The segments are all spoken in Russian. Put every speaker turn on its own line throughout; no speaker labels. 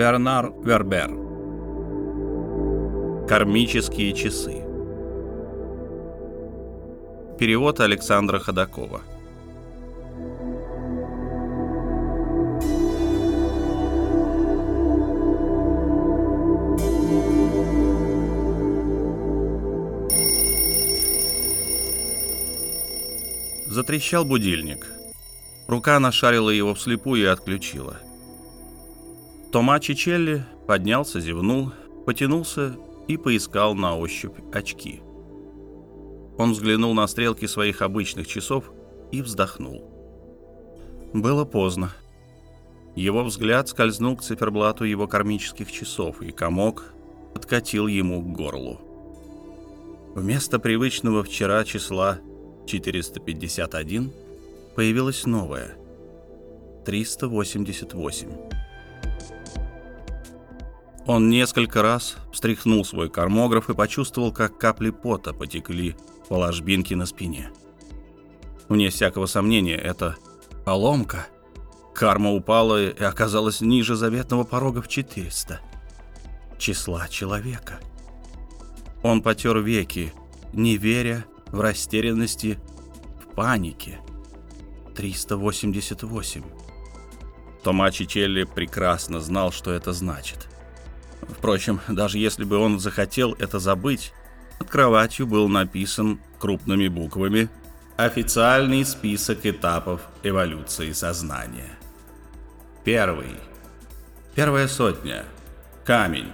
Бернар Вербер. Кармические часы. Перевод Александра Ходакова. Затрещал будильник. Рука нашарила его вслепую и отключила. Тома Чичелли поднялся, зевнул, потянулся и поискал на ощупь очки. Он взглянул на стрелки своих обычных часов и вздохнул. Было поздно. Его взгляд скользнул к циферблату его кармических часов, и комок подкатил ему к горлу. Вместо привычного вчера числа 451 появилось новое — 388. Он несколько раз встряхнул свой кармограф и почувствовал, как капли пота потекли по ложбинке на спине. Вне всякого сомнения, это поломка. Карма упала и оказалась ниже заветного порога в 400. Числа человека. Он потер веки, не веря, в растерянности, в панике. 388. Тома Чичелли прекрасно знал, что это значит. Впрочем, даже если бы он захотел это забыть, над кроватью был написан крупными буквами «Официальный список этапов эволюции сознания». Первый. Первая сотня. Камень.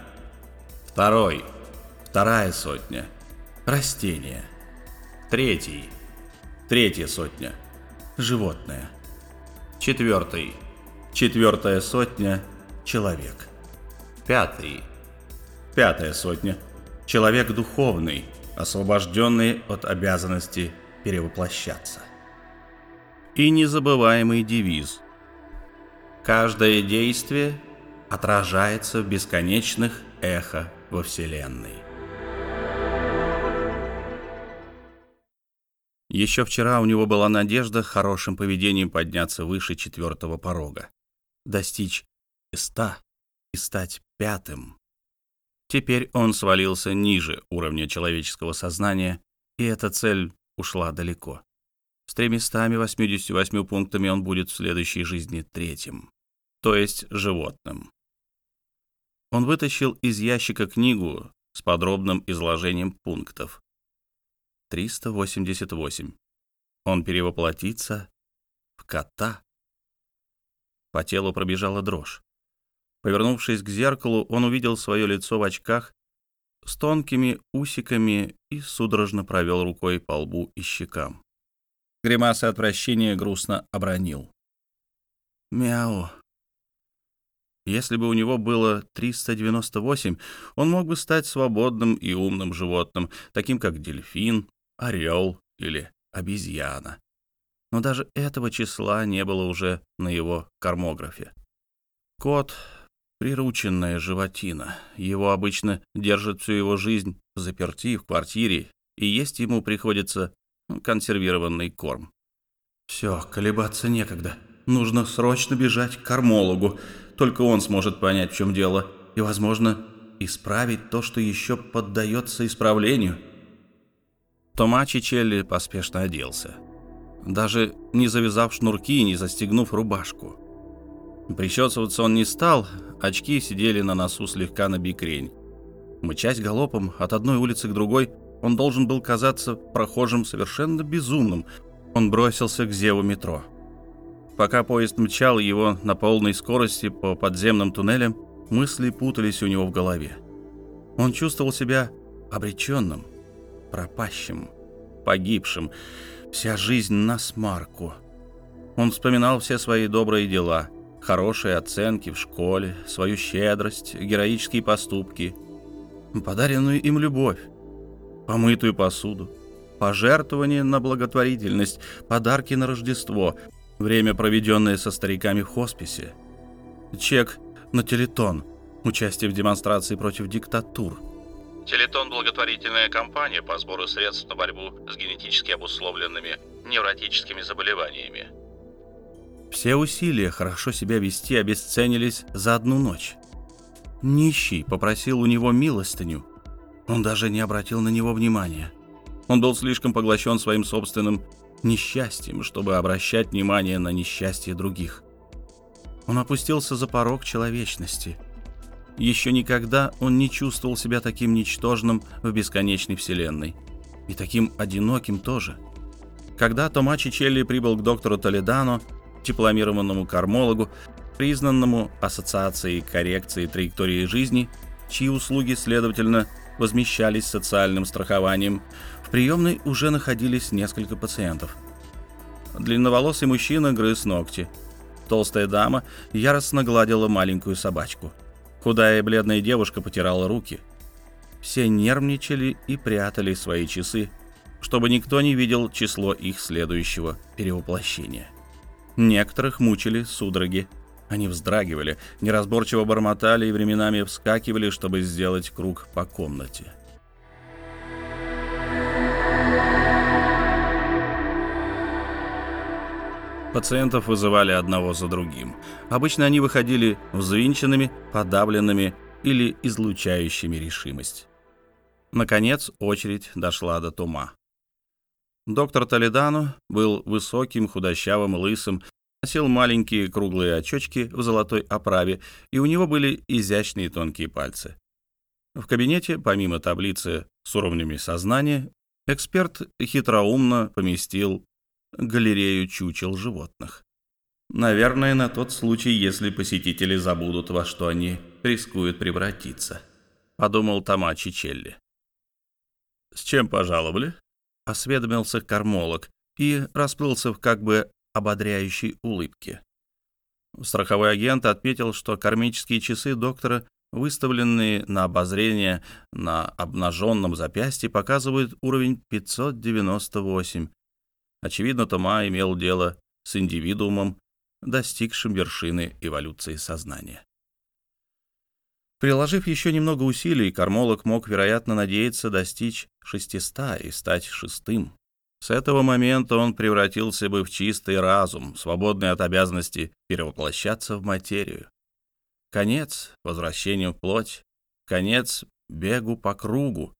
Второй. Вторая сотня. Растение. Третий. Третья сотня. Животное. Четвертый. Четвертая сотня. Человек. Пятый. Пятая сотня. Человек духовный, освобожденный от обязанности перевоплощаться. И незабываемый девиз. Каждое действие отражается в бесконечных эхо во Вселенной. Еще вчера у него была надежда хорошим поведением подняться выше четвертого порога, достичь ста и стать пятым. Теперь он свалился ниже уровня человеческого сознания, и эта цель ушла далеко. С 388 пунктами он будет в следующей жизни третьим, то есть животным. Он вытащил из ящика книгу с подробным изложением пунктов. 388. Он перевоплотится в кота. По телу пробежала дрожь. Повернувшись к зеркалу, он увидел свое лицо в очках с тонкими усиками и судорожно провел рукой по лбу и щекам. Гримаса отвращения грустно обронил. «Мяу». Если бы у него было 398, он мог бы стать свободным и умным животным, таким как дельфин, орел или обезьяна. Но даже этого числа не было уже на его кармографе. Кот Прирученная животина. Его обычно держат всю его жизнь в заперти в квартире, и есть ему приходится консервированный корм. Все, колебаться некогда. Нужно срочно бежать к кормологу. Только он сможет понять, в чем дело, и, возможно, исправить то, что еще поддается исправлению. Тома Чичелли поспешно оделся, даже не завязав шнурки и не застегнув рубашку. Причесываться он не стал, очки сидели на носу слегка на бикрень. Мычась галопом от одной улицы к другой, он должен был казаться прохожим совершенно безумным. Он бросился к зеву метро. Пока поезд мчал его на полной скорости по подземным туннелям, мысли путались у него в голове. Он чувствовал себя обреченным, пропащим, погибшим, вся жизнь на смарку. Он вспоминал все свои добрые дела — хорошие оценки в школе, свою щедрость, героические поступки, подаренную им любовь, помытую посуду, пожертвования на благотворительность, подарки на Рождество, время, проведенное со стариками в хосписе, чек на телетон, участие в демонстрации против диктатур. Телетон – благотворительная кампания по сбору средств на борьбу с генетически обусловленными невротическими заболеваниями. Все усилия хорошо себя вести обесценились за одну ночь. Нищий попросил у него милостыню. Он даже не обратил на него внимания. Он был слишком поглощен своим собственным несчастьем, чтобы обращать внимание на несчастье других. Он опустился за порог человечности. Еще никогда он не чувствовал себя таким ничтожным в бесконечной вселенной. И таким одиноким тоже. Когда Тома Чичелли прибыл к доктору Толедано, дипломированному кармологу, признанному Ассоциацией коррекции траектории жизни, чьи услуги, следовательно, возмещались социальным страхованием, в приемной уже находились несколько пациентов. Длинноволосый мужчина грыз ногти. Толстая дама яростно гладила маленькую собачку. Худая и бледная девушка потирала руки. Все нервничали и прятали свои часы, чтобы никто не видел число их следующего перевоплощения. Некоторых мучили судороги. Они вздрагивали, неразборчиво бормотали и временами вскакивали, чтобы сделать круг по комнате. Пациентов вызывали одного за другим. Обычно они выходили взвинченными, подавленными или излучающими решимость. Наконец очередь дошла до Тума. Доктор Толедано был высоким, худощавым, лысым, носил маленькие круглые очечки в золотой оправе, и у него были изящные тонкие пальцы. В кабинете, помимо таблицы с уровнями сознания, эксперт хитроумно поместил галерею чучел животных. Наверное, на тот случай, если посетители забудут, во что они рискуют превратиться, подумал Тома Чичелли. С чем пожаловали? Осведомился кормолог и расплылся в как бы ободряющей улыбке. Страховой агент отметил, что кармические часы доктора, выставленные на обозрение на обнаженном запястье, показывают уровень 598, Очевидно, Тома имел дело с индивидуумом, достигшим вершины эволюции сознания. Приложив еще немного усилий, кормолог мог, вероятно, надеяться достичь 600 и стать шестым. С этого момента он превратился бы в чистый разум, свободный от обязанности перевоплощаться в материю. Конец возвращению в плоть, конец бегу по кругу.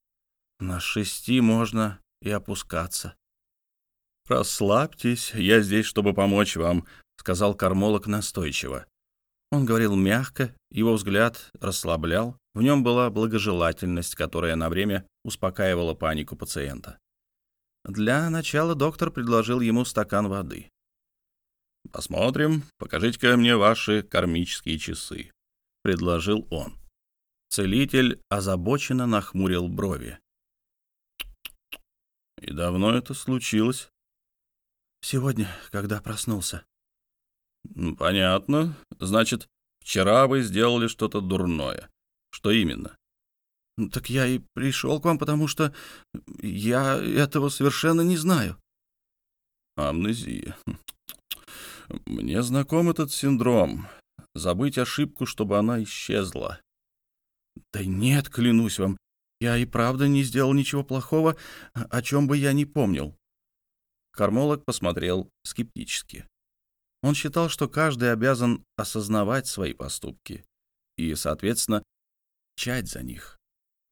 На шести можно и опускаться. «Расслабьтесь, я здесь, чтобы помочь вам», — сказал кармолог настойчиво. Он говорил мягко, его взгляд расслаблял, в нем была благожелательность, которая на время успокаивала панику пациента. Для начала доктор предложил ему стакан воды. «Посмотрим, покажите-ка мне ваши кармические часы», — предложил он. Целитель озабоченно нахмурил брови. «И давно это случилось?» Сегодня, когда проснулся. Понятно. Значит, вчера вы сделали что-то дурное. Что именно? Так я и пришел к вам, потому что я этого совершенно не знаю. Амнезия. Мне знаком этот синдром. Забыть ошибку, чтобы она исчезла. Да нет, клянусь вам, я и правда не сделал ничего плохого, о чем бы я не помнил. Кармолог посмотрел скептически. Он считал, что каждый обязан осознавать свои поступки и, соответственно, чать за них.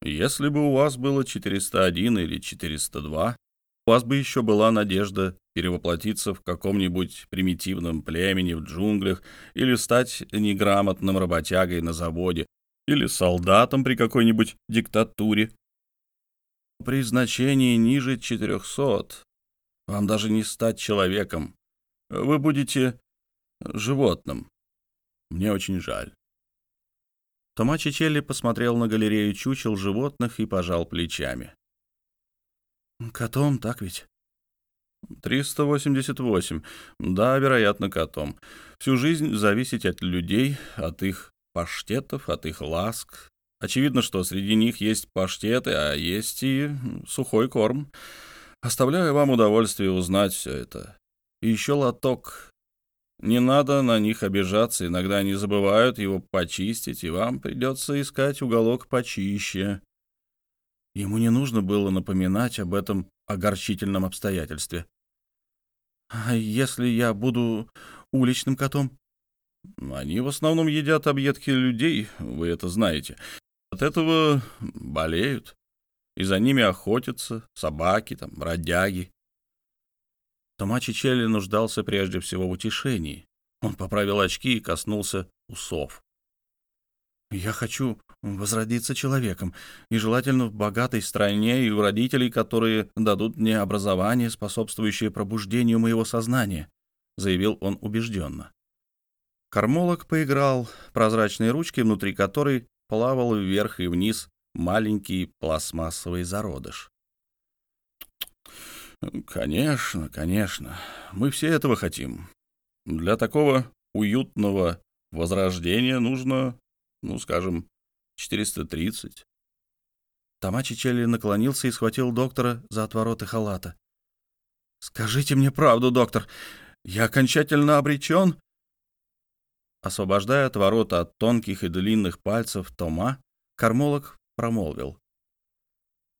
Если бы у вас было 401 или 402, у вас бы еще была надежда перевоплотиться в каком-нибудь примитивном племени в джунглях или стать неграмотным работягой на заводе или солдатом при какой-нибудь диктатуре. При значении ниже 400 вам даже не стать человеком. Вы будете животным. Мне очень жаль. Тома Чичелли посмотрел на галерею чучел животных и пожал плечами. «Котом, так ведь?» «388. Да, вероятно, котом. Всю жизнь зависеть от людей, от их паштетов, от их ласк. Очевидно, что среди них есть паштеты, а есть и сухой корм. Оставляю вам удовольствие узнать все это. И еще лоток. Не надо на них обижаться, иногда они забывают его почистить, и вам придется искать уголок почище. Ему не нужно было напоминать об этом огорчительном обстоятельстве. «А если я буду уличным котом?» Они в основном едят объедки людей, вы это знаете. От этого болеют. И за ними охотятся собаки, там, бродяги. Тома Чичелли нуждался прежде всего в утешении. Он поправил очки и коснулся усов. «Я хочу возродиться человеком, и желательно в богатой стране и у родителей, которые дадут мне образование, способствующее пробуждению моего сознания», — заявил он убежденно. Кормолог поиграл прозрачной ручкой, внутри которой плавал вверх и вниз маленький пластмассовый зародыш. «Конечно, конечно. Мы все этого хотим. Для такого уютного возрождения нужно, ну, скажем, 430». Тамачи Челли наклонился и схватил доктора за отвороты халата. «Скажите мне правду, доктор. Я окончательно обречен?» Освобождая отворота от тонких и длинных пальцев Тома, кормолог промолвил.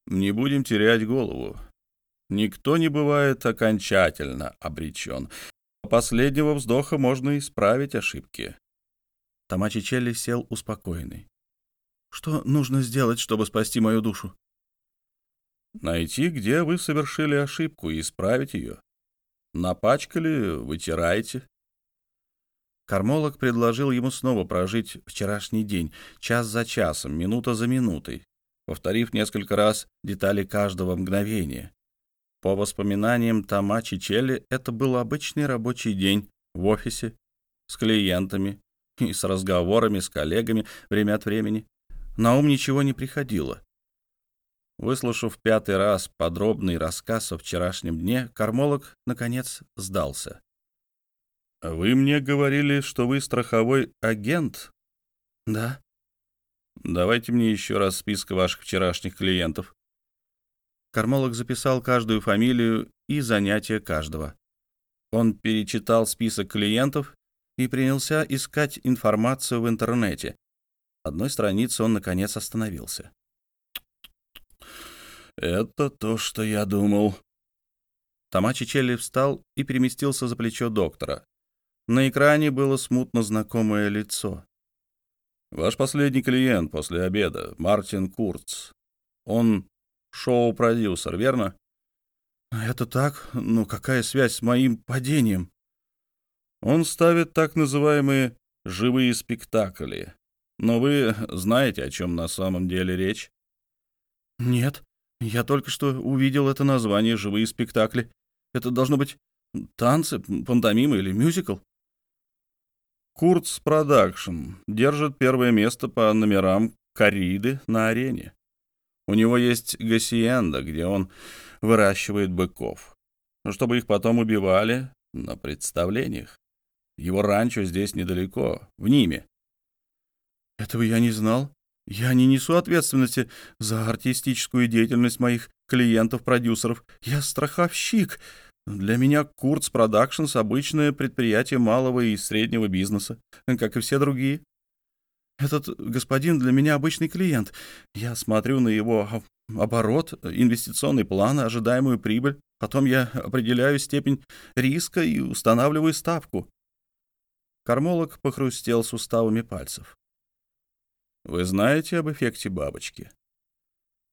«Не будем терять голову. Никто не бывает окончательно обречен. Последнего вздоха можно исправить ошибки». Тамачи Челли сел успокоенный. «Что нужно сделать, чтобы спасти мою душу?» «Найти, где вы совершили ошибку, и исправить ее. Напачкали, вытирайте, Кормолог предложил ему снова прожить вчерашний день, час за часом, минута за минутой, повторив несколько раз детали каждого мгновения. По воспоминаниям Тома Чичелли, это был обычный рабочий день в офисе, с клиентами и с разговорами с коллегами время от времени. На ум ничего не приходило. Выслушав пятый раз подробный рассказ о вчерашнем дне, кормолог, наконец, сдался. «Вы мне говорили, что вы страховой агент?» «Да». «Давайте мне еще раз список ваших вчерашних клиентов». Кармолог записал каждую фамилию и занятие каждого. Он перечитал список клиентов и принялся искать информацию в интернете. Одной странице он, наконец, остановился. «Это то, что я думал». Томачи Челли встал и переместился за плечо доктора. На экране было смутно знакомое лицо. «Ваш последний клиент после обеда, Мартин Курц. Он шоу-продюсер, верно?» «Это так? Ну какая связь с моим падением?» «Он ставит так называемые «живые спектакли». Но вы знаете, о чем на самом деле речь?» «Нет, я только что увидел это название «живые спектакли». Это должно быть танцы, пантомима или мюзикл?» Курц Продакшн держит первое место по номерам кориды на арене. У него есть гасиенда, где он выращивает быков, чтобы их потом убивали на представлениях. Его ранчо здесь недалеко, в Ниме. Этого я не знал. Я не несу ответственности за артистическую деятельность моих клиентов-продюсеров. Я страховщик. Для меня Курц Продакшнс — обычное предприятие малого и среднего бизнеса, как и все другие. Этот господин для меня обычный клиент. Я смотрю на его оборот, инвестиционный план, ожидаемую прибыль. Потом я определяю степень риска и устанавливаю ставку. Кормолог похрустел суставами пальцев. Вы знаете об эффекте бабочки?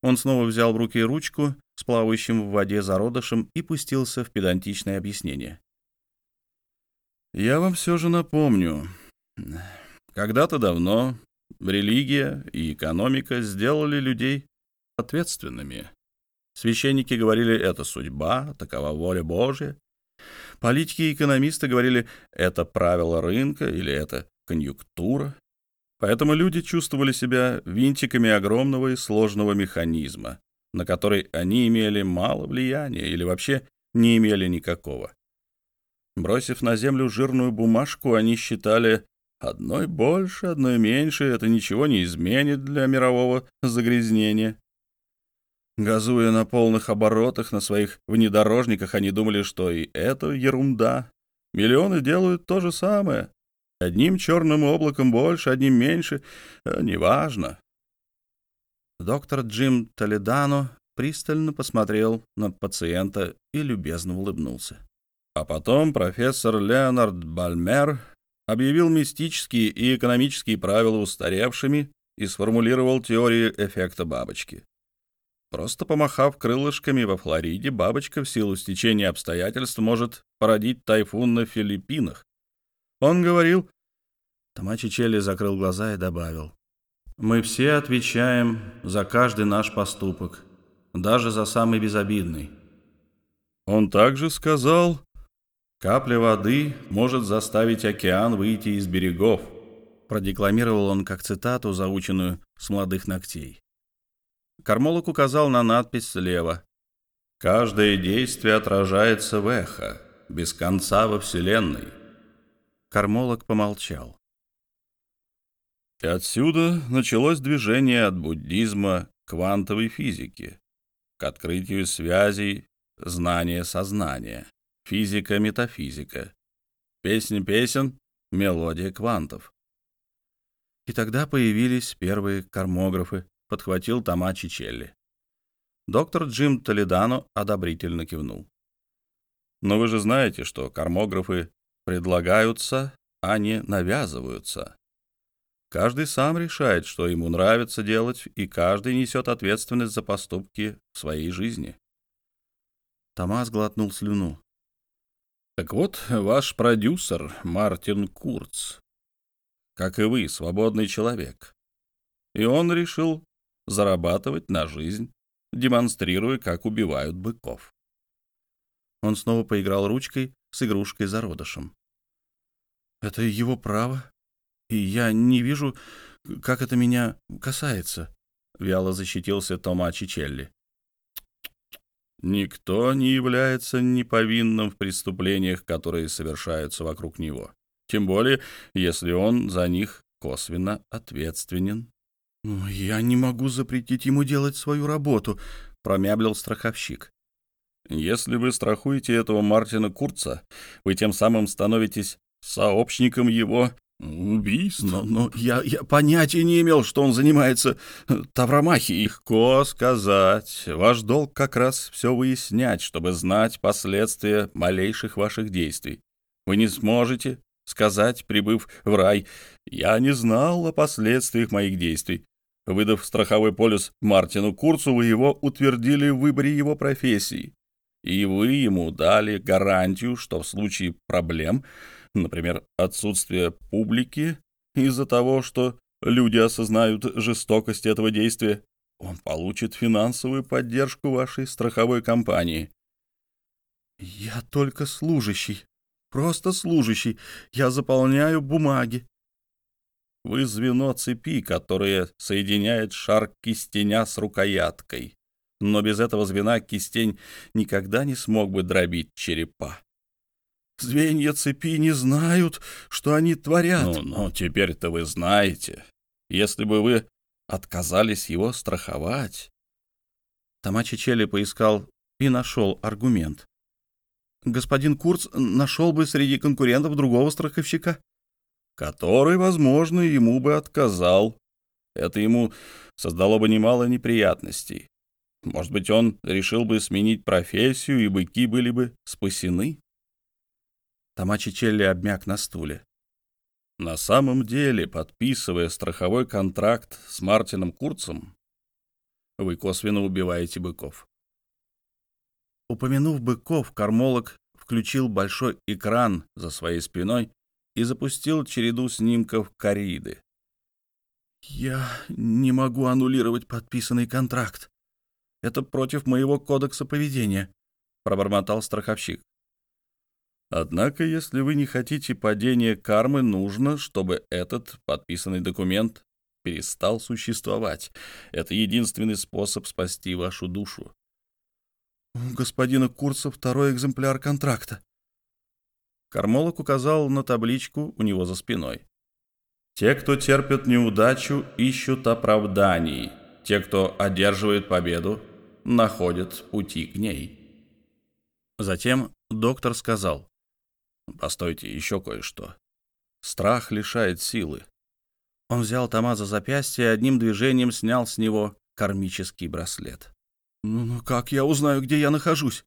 Он снова взял в руки ручку с плавающим в воде зародышем и пустился в педантичное объяснение. «Я вам все же напомню. Когда-то давно религия и экономика сделали людей ответственными. Священники говорили, это судьба, такова воля Божья. Политики и экономисты говорили, это правило рынка или это конъюнктура. Поэтому люди чувствовали себя винтиками огромного и сложного механизма, на который они имели мало влияния или вообще не имели никакого. Бросив на землю жирную бумажку, они считали, одной больше, одной меньше, это ничего не изменит для мирового загрязнения. Газуя на полных оборотах на своих внедорожниках, они думали, что и это ерунда. Миллионы делают то же самое, Одним черным облаком больше, одним меньше, э, неважно. Доктор Джим Толедано пристально посмотрел на пациента и любезно улыбнулся. А потом профессор Леонард Бальмер объявил мистические и экономические правила устаревшими и сформулировал теорию эффекта бабочки. Просто помахав крылышками во Флориде, бабочка в силу стечения обстоятельств может породить тайфун на Филиппинах. Он говорил... Тамачи Челли закрыл глаза и добавил. «Мы все отвечаем за каждый наш поступок, даже за самый безобидный». Он также сказал, «Капля воды может заставить океан выйти из берегов», продекламировал он как цитату, заученную с молодых ногтей. Кармолог указал на надпись слева. «Каждое действие отражается в эхо, без конца во Вселенной». Кармолог помолчал. И отсюда началось движение от буддизма к квантовой физике, к открытию связей знания-сознания, физика-метафизика, песня песен, мелодия квантов. И тогда появились первые кармографы, подхватил Тома Чичелли. Доктор Джим Толедано одобрительно кивнул. Но вы же знаете, что кармографы предлагаются, а не навязываются. Каждый сам решает, что ему нравится делать, и каждый несет ответственность за поступки в своей жизни. Томас глотнул слюну. Так вот, ваш продюсер Мартин Курц, как и вы, свободный человек. И он решил зарабатывать на жизнь, демонстрируя, как убивают быков. Он снова поиграл ручкой с игрушкой зародышем. «Это его право, и я не вижу, как это меня касается», — вяло защитился Тома Чичелли. «Никто не является неповинным в преступлениях, которые совершаются вокруг него, тем более, если он за них косвенно ответственен». «Я не могу запретить ему делать свою работу», — промямлил страховщик. «Если вы страхуете этого Мартина Курца, вы тем самым становитесь сообщником его убийств. Но, но я, я понятия не имел, что он занимается э, тавромахией. Легко сказать. Ваш долг как раз все выяснять, чтобы знать последствия малейших ваших действий. Вы не сможете сказать, прибыв в рай, «Я не знал о последствиях моих действий». Выдав страховой полис Мартину Курцу, вы его утвердили в выборе его профессии. И вы ему дали гарантию, что в случае проблем, например, отсутствия публики из-за того, что люди осознают жестокость этого действия, он получит финансовую поддержку вашей страховой компании. «Я только служащий, просто служащий. Я заполняю бумаги. Вы звено цепи, которое соединяет шар кистеня с рукояткой. Но без этого звена кистень никогда не смог бы дробить черепа. Звенья цепи не знают, что они творят. Ну, ну, теперь-то вы знаете. Если бы вы отказались его страховать... Тамачи Челли поискал и нашел аргумент. Господин Курц нашел бы среди конкурентов другого страховщика который, возможно, ему бы отказал. Это ему создало бы немало неприятностей. Может быть, он решил бы сменить профессию, и быки были бы спасены? Тамачи Челли обмяк на стуле. На самом деле, подписывая страховой контракт с Мартином Курцем, вы косвенно убиваете быков. Упомянув быков, кормолог включил большой экран за своей спиной и запустил череду снимков кориды. «Я не могу аннулировать подписанный контракт. Это против моего кодекса поведения», — пробормотал страховщик. «Однако, если вы не хотите падения кармы, нужно, чтобы этот подписанный документ перестал существовать. Это единственный способ спасти вашу душу». «У господина Курца второй экземпляр контракта», Кармолог указал на табличку у него за спиной. «Те, кто терпит неудачу, ищут оправданий. Те, кто одерживает победу, находят пути к ней». Затем доктор сказал, «Постойте, еще кое-что. Страх лишает силы». Он взял Тома за запястье и одним движением снял с него кармический браслет. «Ну, ну как я узнаю, где я нахожусь?»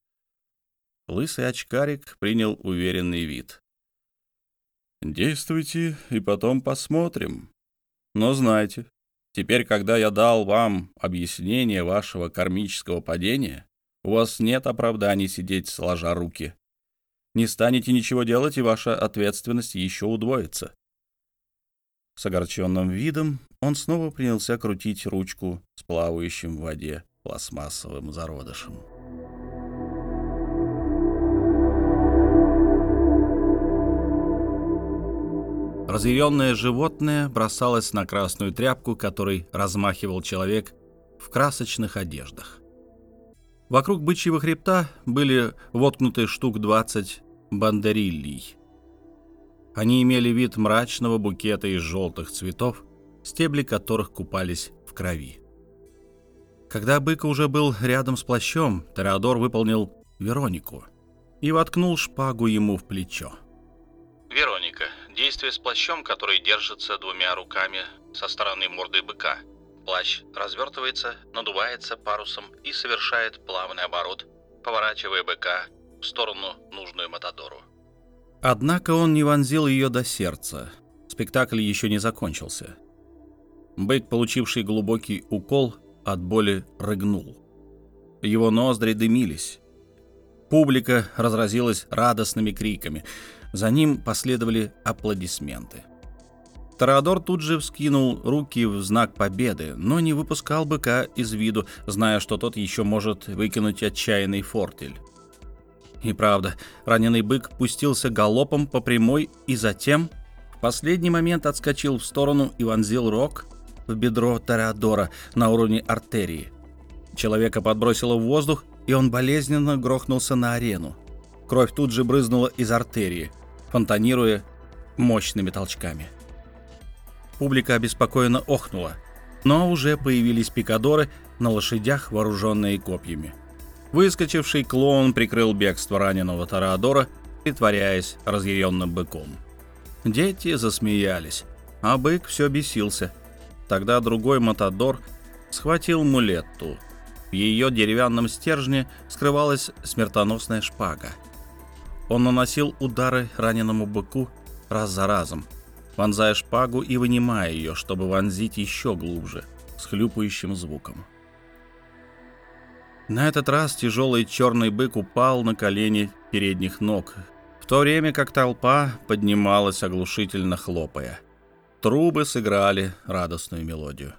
Лысый очкарик принял уверенный вид. Действуйте, и потом посмотрим. Но знайте, теперь, когда я дал вам объяснение вашего кармического падения, у вас нет оправданий сидеть сложа руки. Не станете ничего делать, и ваша ответственность еще удвоится. С огорченным видом он снова принялся крутить ручку с плавающим в воде пластмассовым зародышем. Разъяренное животное бросалось на красную тряпку, которой размахивал человек в красочных одеждах. Вокруг бычьего хребта были воткнуты штук 20 бандериллий. Они имели вид мрачного букета из желтых цветов, стебли которых купались в крови. Когда бык уже был рядом с плащом, Тореадор выполнил Веронику и воткнул шпагу ему в плечо.
Вероника Действие с плащом, который держится двумя руками со стороны морды быка. Плащ развертывается, надувается парусом и совершает плавный оборот, поворачивая быка в сторону, нужную Матадору.
Однако он не вонзил ее до сердца. Спектакль еще не закончился. Бык, получивший глубокий укол, от боли рыгнул. Его ноздри дымились. Публика разразилась радостными криками. За ним последовали аплодисменты. Тореадор тут же вскинул руки в знак победы, но не выпускал быка из виду, зная, что тот еще может выкинуть отчаянный фортель. И правда, раненый бык пустился галопом по прямой и затем в последний момент отскочил в сторону и вонзил рог в бедро Тореадора на уровне артерии. Человека подбросило в воздух, и он болезненно грохнулся на арену. Кровь тут же брызнула из артерии – фонтанируя мощными толчками. Публика обеспокоенно охнула, но уже появились пикадоры на лошадях, вооруженные копьями. Выскочивший клоун прикрыл бегство раненого Тореадора, притворяясь разъяренным быком. Дети засмеялись, а бык все бесился. Тогда другой Матадор схватил мулетту. В ее деревянном стержне скрывалась смертоносная шпага — он наносил удары раненому быку раз за разом, вонзая шпагу и вынимая ее, чтобы вонзить еще глубже, с хлюпающим звуком. На этот раз тяжелый черный бык упал на колени передних ног, в то время как толпа поднималась оглушительно хлопая. Трубы сыграли радостную мелодию.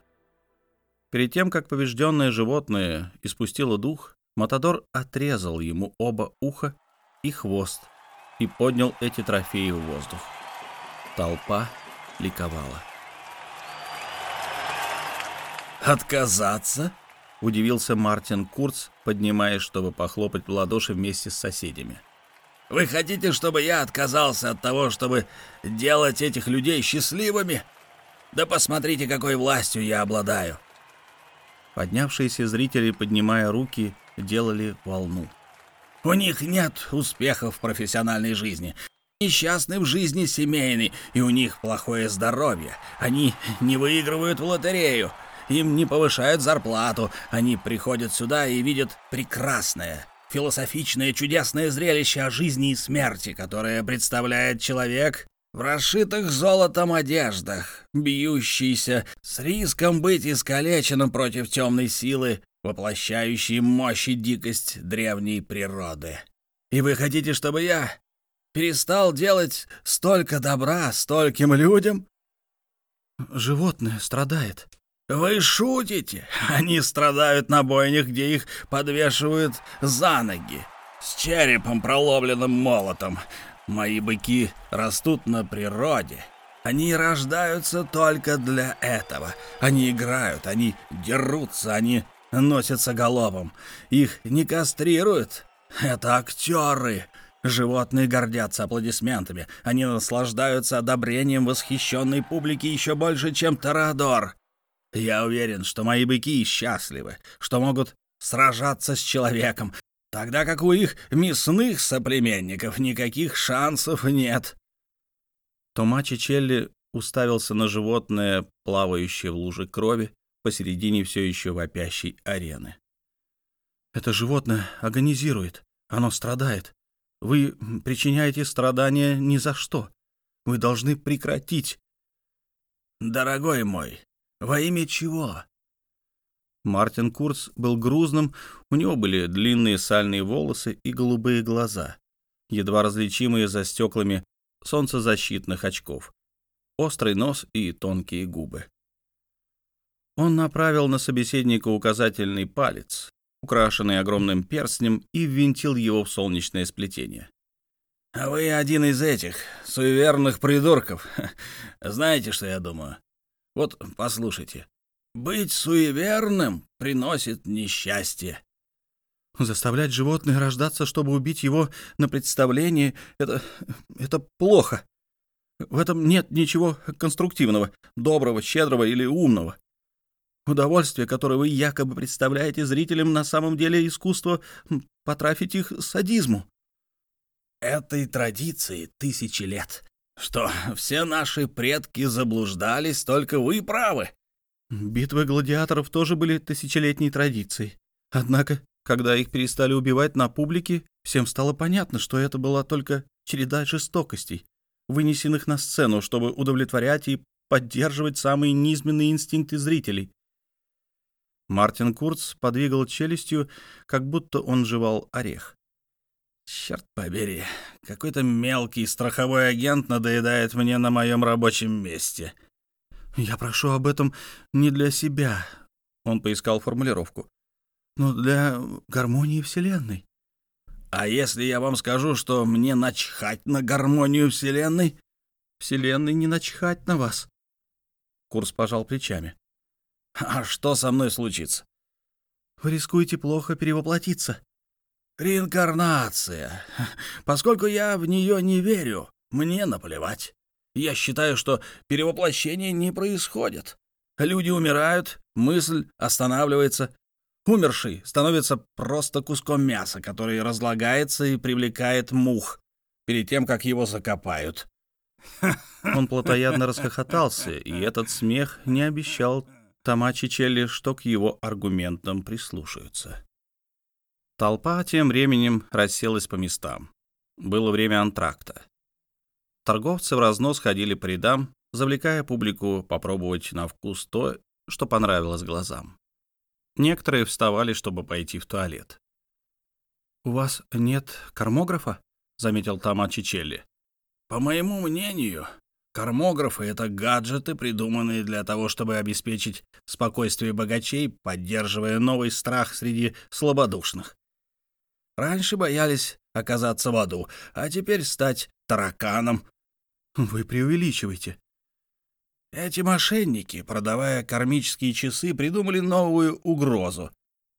Перед тем, как побежденное животное испустило дух, Матадор отрезал ему оба уха и хвост и поднял эти трофеи в воздух. Толпа ликовала.
«Отказаться?» — удивился Мартин Курц, поднимаясь, чтобы похлопать в ладоши вместе с соседями. «Вы хотите, чтобы я отказался от того, чтобы делать этих людей счастливыми? Да посмотрите, какой властью я обладаю!»
Поднявшиеся зрители, поднимая руки, делали волну.
У них нет успехов в профессиональной жизни, несчастны в жизни семейной, и у них плохое здоровье. Они не выигрывают в лотерею, им не повышают зарплату, они приходят сюда и видят прекрасное, философичное, чудесное зрелище о жизни и смерти, которое представляет человек в расшитых золотом одеждах, бьющийся с риском быть искалеченным против темной силы воплощающие мощь и дикость древней природы. И вы хотите, чтобы я перестал делать столько добра стольким людям?
Животное страдает.
Вы шутите? Они страдают на бойнях, где их подвешивают за ноги, с черепом, проломленным молотом. Мои быки растут на природе. Они рождаются только для этого. Они играют, они дерутся, они носятся галопом. Их не кастрируют. Это актеры. Животные гордятся аплодисментами. Они наслаждаются одобрением восхищенной публики еще больше, чем Торадор. Я уверен, что мои быки счастливы, что могут сражаться с человеком, тогда как у их мясных соплеменников никаких шансов нет.
Тома Чичелли уставился на животное, плавающее в луже крови, посередине все еще вопящей арены. «Это животное агонизирует, оно страдает. Вы причиняете страдания ни за что.
Вы должны прекратить. Дорогой мой, во имя чего? Мартин Курц был грузным, у него были длинные сальные волосы и голубые глаза, едва различимые за стеклами солнцезащитных очков, острый нос и тонкие губы. Он направил на собеседника указательный палец, украшенный огромным перстнем, и ввинтил его в солнечное сплетение. «А вы один из этих суеверных придурков. Знаете, что я думаю? Вот послушайте. Быть суеверным приносит несчастье. Заставлять животное рождаться, чтобы убить его на представлении, это... это плохо. В этом нет ничего конструктивного, доброго, щедрого или умного. Удовольствие, которое вы якобы представляете зрителям, на самом деле искусство потрафить их садизму. Этой традиции тысячи лет. Что, все наши предки заблуждались, только вы правы. Битвы гладиаторов тоже были тысячелетней традицией. Однако, когда их перестали убивать на публике, всем стало понятно, что это была только череда жестокостей, вынесенных на сцену, чтобы удовлетворять и поддерживать самые низменные инстинкты зрителей. Мартин Курц подвигал челюстью, как будто он жевал орех. Черт побери, какой-то мелкий страховой агент надоедает мне на моем рабочем месте. Я прошу об этом не для себя, он поискал формулировку, но для гармонии Вселенной. А если я вам скажу, что мне начхать на гармонию Вселенной? Вселенной не начхать на вас. Курс пожал плечами. А что со мной случится? Вы рискуете плохо перевоплотиться. Реинкарнация. Поскольку я в нее не верю, мне наплевать. Я считаю, что перевоплощение не происходит. Люди умирают, мысль останавливается. Умерший становится просто куском мяса, который разлагается и привлекает мух перед тем, как его закопают. Он плотоядно расхохотался, и этот смех не обещал Тома Чичелли, что к его аргументам прислушаются. Толпа тем временем расселась по местам. Было время антракта. Торговцы в разнос ходили по рядам, завлекая публику попробовать на вкус то, что понравилось глазам. Некоторые вставали, чтобы пойти в туалет. «У вас нет кармографа?» — заметил Тома Чичелли. «По моему мнению, кармографы — это гаджеты, придуманные для того, чтобы обеспечить спокойствие богачей, поддерживая новый страх среди слабодушных. Раньше боялись оказаться в аду, а теперь стать тараканом. Вы преувеличиваете. Эти мошенники, продавая кармические часы, придумали новую угрозу,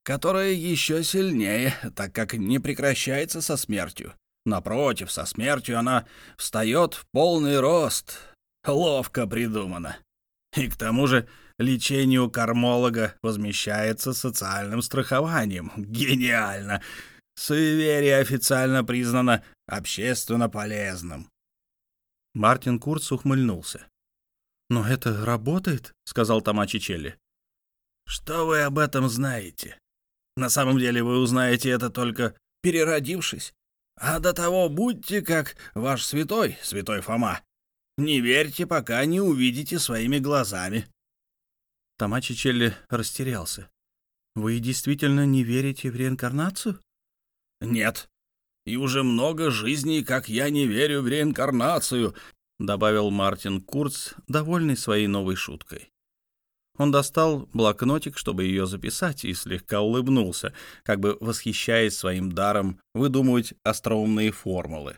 которая еще сильнее, так как не прекращается со смертью. Напротив, со смертью она встает в полный рост. Ловко придумано. И к тому же лечение у кармолога возмещается социальным страхованием. Гениально! Суеверие официально признано общественно полезным. Мартин Курц ухмыльнулся. «Но это работает?» — сказал Тома Чичелли. «Что вы об этом знаете? На самом деле вы узнаете это только переродившись. А до того будьте как ваш святой, святой Фома. Не верьте, пока не увидите своими глазами». Тома Чичелли растерялся. «Вы действительно не верите в реинкарнацию?» «Нет. И уже много жизней, как я не верю в реинкарнацию», — добавил Мартин Курц, довольный своей новой шуткой. Он достал блокнотик, чтобы ее записать, и слегка улыбнулся, как бы восхищаясь своим даром выдумывать остроумные формулы.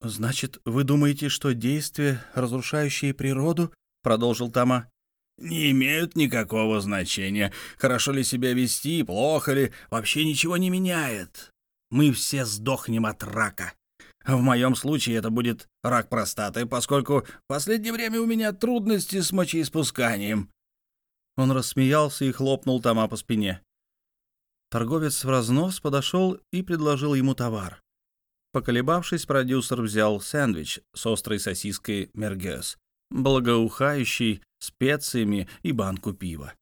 «Значит, вы думаете, что действия, разрушающие природу, — продолжил Тома, не имеют никакого значения. Хорошо ли себя вести, плохо ли, вообще ничего не меняет. Мы все сдохнем от рака. В моем случае это будет рак простаты, поскольку в последнее время у меня трудности с мочеиспусканием». Он рассмеялся и хлопнул Тома по спине. Торговец в разнос подошел и предложил ему товар. Поколебавшись, продюсер взял сэндвич с острой сосиской «Мергес», благоухающий специями и банку пива.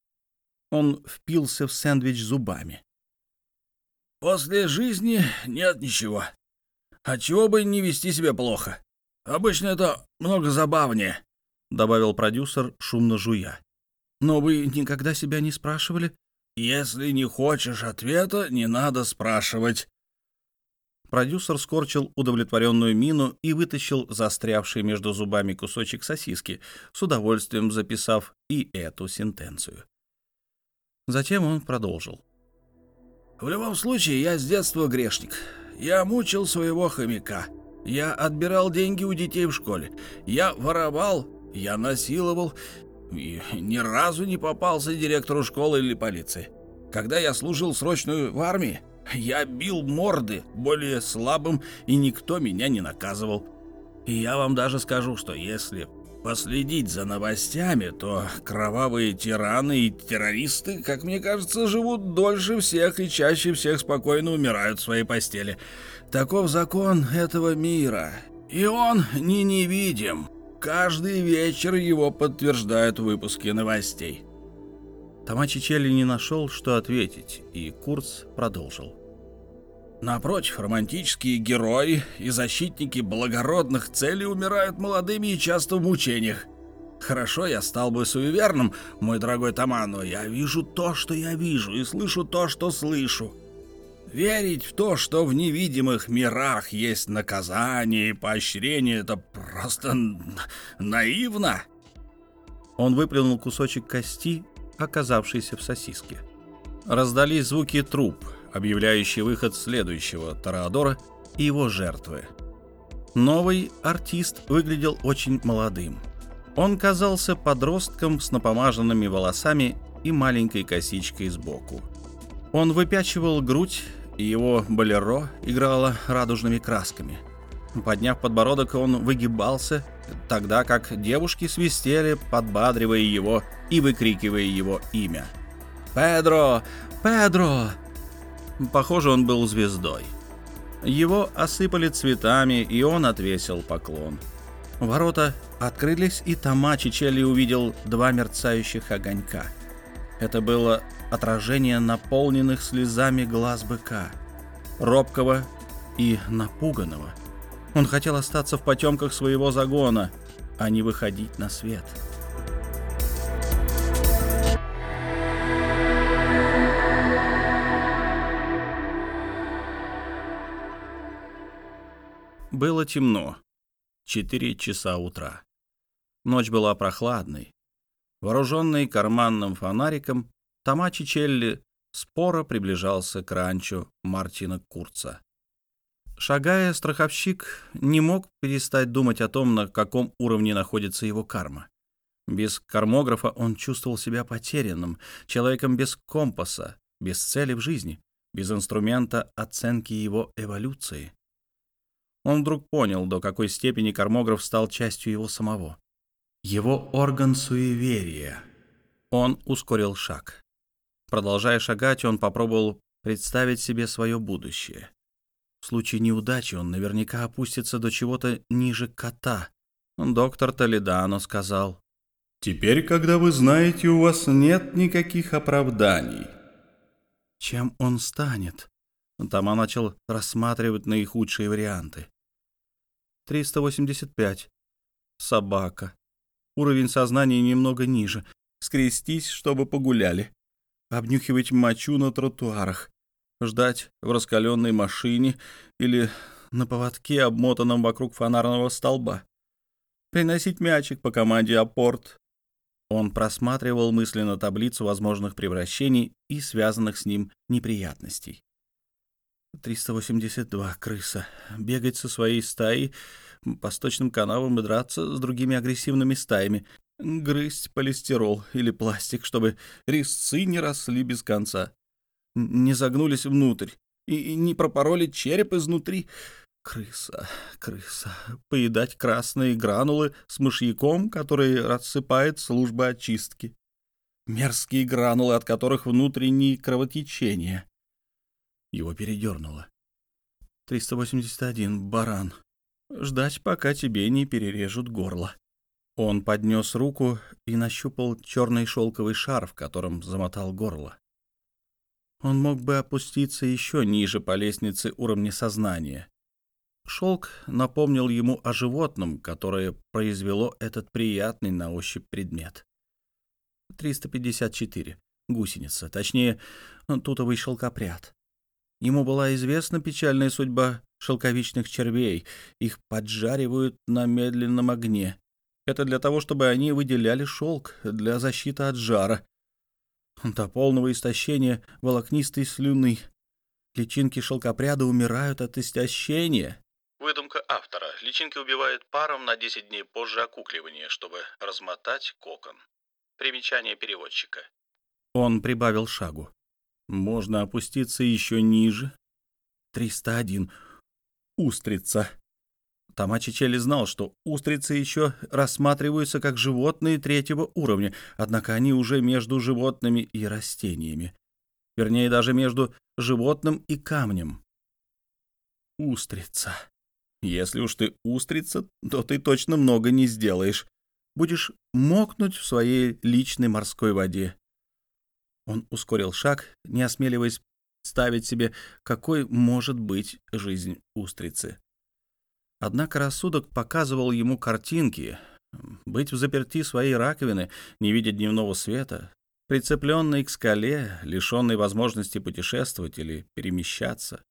Он впился в сэндвич зубами. «После жизни нет ничего. А чего бы не вести себя плохо? Обычно это много забавнее», — добавил продюсер, шумно жуя. «Но вы никогда себя не спрашивали?» «Если не хочешь ответа, не надо спрашивать».
Продюсер скорчил удовлетворенную мину и вытащил застрявший между зубами кусочек сосиски, с удовольствием записав и эту сентенцию. Затем он продолжил.
«В любом случае, я с детства грешник. Я мучил своего хомяка. Я отбирал деньги у детей в школе. Я воровал, я насиловал и ни разу не попался директору школы или полиции. Когда я служил срочную в армии, я бил морды более слабым, и никто меня не наказывал. И я вам даже скажу, что если последить за новостями, то кровавые тираны и террористы, как мне кажется, живут дольше всех и чаще всех спокойно умирают в своей постели. Таков закон этого мира. И он не невидим. Каждый вечер его подтверждают выпуски новостей.
Тамачи Челли не нашел, что ответить, и Курц продолжил.
Напротив, романтические герои и защитники благородных целей умирают молодыми и часто в мучениях. Хорошо, я стал бы суеверным, мой дорогой Тома, но я вижу то, что я вижу, и слышу то, что слышу. Верить в то, что в невидимых мирах есть наказание и поощрение, это просто наивно.
Он выплюнул кусочек кости, оказавшийся в сосиске. Раздались звуки труп, объявляющие выход следующего Тореадора и его жертвы. Новый артист выглядел очень молодым. Он казался подростком с напомаженными волосами и маленькой косичкой сбоку. Он выпячивал грудь, и его болеро играло радужными красками. Подняв подбородок, он выгибался, тогда как девушки свистели, подбадривая его и выкрикивая его имя. «Педро! Педро!» Похоже, он был звездой. Его осыпали цветами, и он отвесил поклон. Ворота открылись, и Тома Чичелли увидел два мерцающих огонька. Это было отражение наполненных слезами глаз быка, робкого и напуганного. Он хотел остаться в потемках своего загона, а не выходить на свет. Было темно. Четыре часа утра. Ночь была прохладной. Вооруженный карманным фонариком, Тома Чичелли споро приближался к ранчо Мартина Курца. Шагая, страховщик не мог перестать думать о том, на каком уровне находится его карма. Без кармографа он чувствовал себя потерянным, человеком без компаса, без цели в жизни, без инструмента оценки его эволюции. Он вдруг понял, до какой степени кармограф стал частью его самого. Его орган суеверия. Он ускорил шаг. Продолжая шагать, он попробовал представить себе свое будущее. В случае неудачи он наверняка опустится до чего-то ниже кота. Доктор Толедано сказал, «Теперь, когда вы знаете, у вас нет никаких оправданий». Чем он станет? Тома начал рассматривать наихудшие варианты. 385. Собака. Уровень сознания немного ниже. Скрестись, чтобы погуляли. Обнюхивать мочу на тротуарах. Ждать в раскаленной машине или на поводке, обмотанном вокруг фонарного столба. Приносить мячик по команде «Апорт». Он просматривал мысленно таблицу возможных превращений и связанных с ним неприятностей. 382 крыса. Бегать со своей стаей по сточным канавам и драться с другими агрессивными стаями. Грызть полистирол или пластик, чтобы резцы не росли без конца. Не загнулись внутрь и не пропороли череп изнутри. Крыса, крыса. Поедать красные гранулы с мышьяком, который рассыпает служба очистки. Мерзкие гранулы, от которых внутренние кровотечения. Его передернуло. 381. Баран. Ждать, пока тебе не перережут горло. Он поднес руку и нащупал черный шелковый шар, в котором замотал горло. Он мог бы опуститься еще ниже по лестнице уровня сознания. Шелк напомнил ему о животном, которое произвело этот приятный на ощупь предмет. 354. Гусеница, точнее, тутовый шелкопряд. Ему была известна печальная судьба шелковичных червей. Их поджаривают на медленном огне. Это для того, чтобы они выделяли шелк для защиты от жара. До полного истощения волокнистой слюны. Личинки шелкопряда умирают от истощения.
Выдумка автора. Личинки убивают паром на 10 дней позже окукливания, чтобы размотать кокон. Примечание переводчика.
Он прибавил шагу. Можно опуститься еще ниже. 301. Устрица. Тамачи Чели знал, что устрицы еще рассматриваются как животные третьего уровня, однако они уже между животными и растениями. Вернее, даже между животным и камнем. Устрица. Если уж ты устрица, то ты точно много не сделаешь. Будешь мокнуть в своей личной морской воде. Он ускорил шаг, не осмеливаясь ставить себе, какой может быть жизнь устрицы. Однако рассудок показывал ему картинки. Быть в заперти своей раковины, не видя дневного света, прицепленный к скале, лишенный возможности путешествовать или перемещаться,